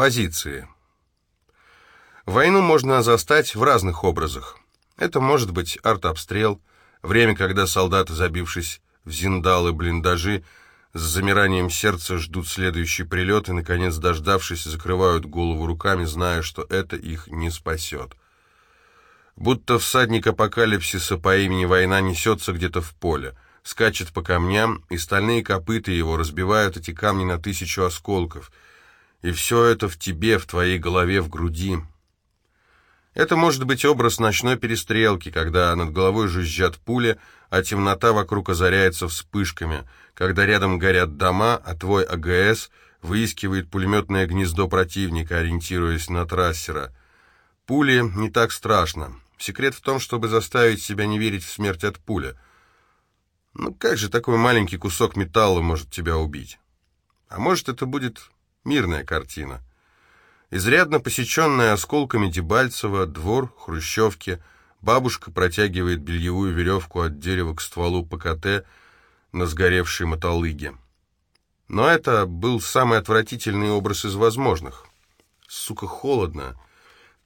Позиции. Войну можно застать в разных образах. Это может быть артобстрел, время, когда солдаты, забившись в зиндалы блиндажи, с замиранием сердца ждут следующий прилет и, наконец, дождавшись, закрывают голову руками, зная, что это их не спасет. Будто всадник апокалипсиса по имени Война несется где-то в поле, скачет по камням, и стальные копыта его разбивают эти камни на тысячу осколков. И все это в тебе, в твоей голове, в груди. Это может быть образ ночной перестрелки, когда над головой жужжат пули, а темнота вокруг озаряется вспышками, когда рядом горят дома, а твой АГС выискивает пулеметное гнездо противника, ориентируясь на трассера. Пули не так страшно. Секрет в том, чтобы заставить себя не верить в смерть от пули. Ну как же такой маленький кусок металла может тебя убить? А может, это будет мирная картина. Изрядно посеченная осколками Дебальцева, двор, хрущевки, бабушка протягивает бельевую веревку от дерева к стволу ПКТ на сгоревшей мотолыге. Но это был самый отвратительный образ из возможных. Сука, холодно.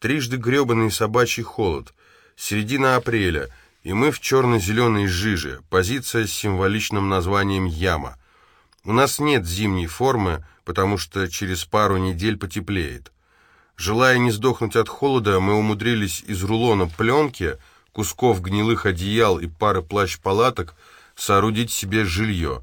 Трижды гребаный собачий холод. Середина апреля, и мы в черно-зеленой жиже. Позиция с символичным названием «Яма». У нас нет зимней формы, потому что через пару недель потеплеет. Желая не сдохнуть от холода, мы умудрились из рулона пленки, кусков гнилых одеял и пары плащ-палаток соорудить себе жилье.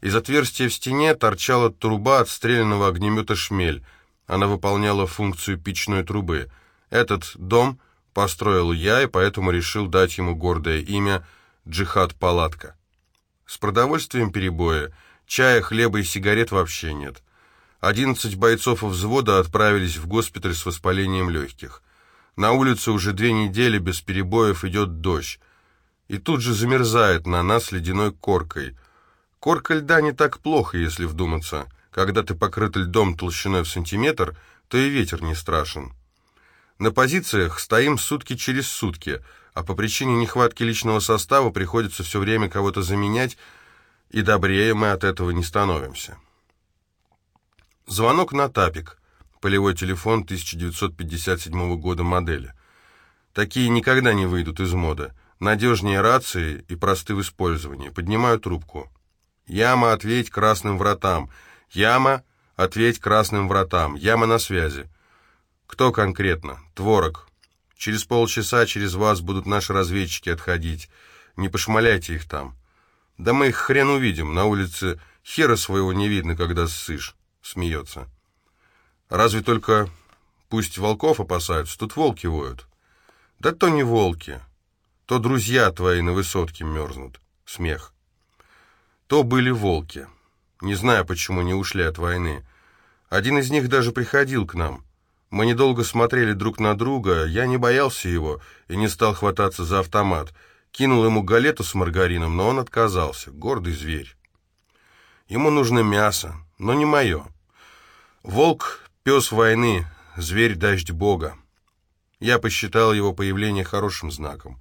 Из отверстия в стене торчала труба отстрелянного огнемета «Шмель». Она выполняла функцию печной трубы. Этот дом построил я, и поэтому решил дать ему гордое имя «Джихад-палатка». С продовольствием перебоя, чая, хлеба и сигарет вообще нет. Одиннадцать бойцов взвода отправились в госпиталь с воспалением легких. На улице уже две недели без перебоев идет дождь. И тут же замерзает на нас ледяной коркой. Корка льда не так плохо, если вдуматься. Когда ты покрыт льдом толщиной в сантиметр, то и ветер не страшен. На позициях стоим сутки через сутки, а по причине нехватки личного состава приходится все время кого-то заменять, и добрее мы от этого не становимся. Звонок на тапик. Полевой телефон 1957 года модели. Такие никогда не выйдут из моды. Надежнее рации и просты в использовании. Поднимаю трубку. Яма, ответь красным вратам. Яма, ответь красным вратам. Яма на связи. Кто конкретно? Творог. Через полчаса через вас будут наши разведчики отходить. Не пошмаляйте их там. Да мы их хрен увидим. На улице хера своего не видно, когда ссышь смеется. Разве только пусть волков опасаются, тут волки воют. Да то не волки, то друзья твои на высотке мерзнут. Смех. То были волки. Не знаю, почему не ушли от войны. Один из них даже приходил к нам. Мы недолго смотрели друг на друга, я не боялся его и не стал хвататься за автомат. Кинул ему галету с маргарином, но он отказался. Гордый зверь. Ему нужно мясо, но не мое. Волк — пес войны, зверь — дождь Бога. Я посчитал его появление хорошим знаком.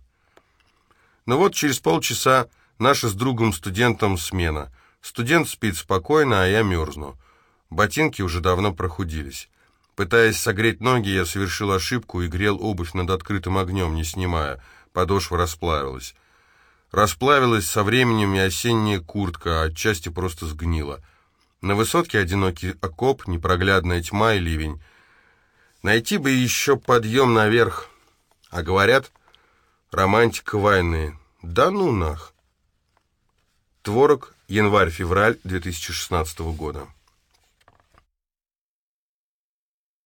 Но вот через полчаса наша с другом-студентом смена. Студент спит спокойно, а я мерзну. Ботинки уже давно прохудились. Пытаясь согреть ноги, я совершил ошибку и грел обувь над открытым огнем, не снимая. Подошва расплавилась. Расплавилась со временем и осенняя куртка, а отчасти просто сгнила. На высотке одинокий окоп, непроглядная тьма и ливень. Найти бы еще подъем наверх. А говорят, романтика войны. Да ну нах. Творог, январь-февраль 2016 года.